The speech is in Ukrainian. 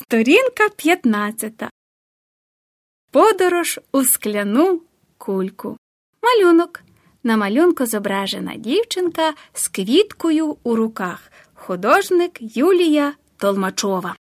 Сторінка 15. Подорож у скляну кульку. Малюнок. На малюнку зображена дівчинка з квіткою у руках. Художник Юлія Толмачова.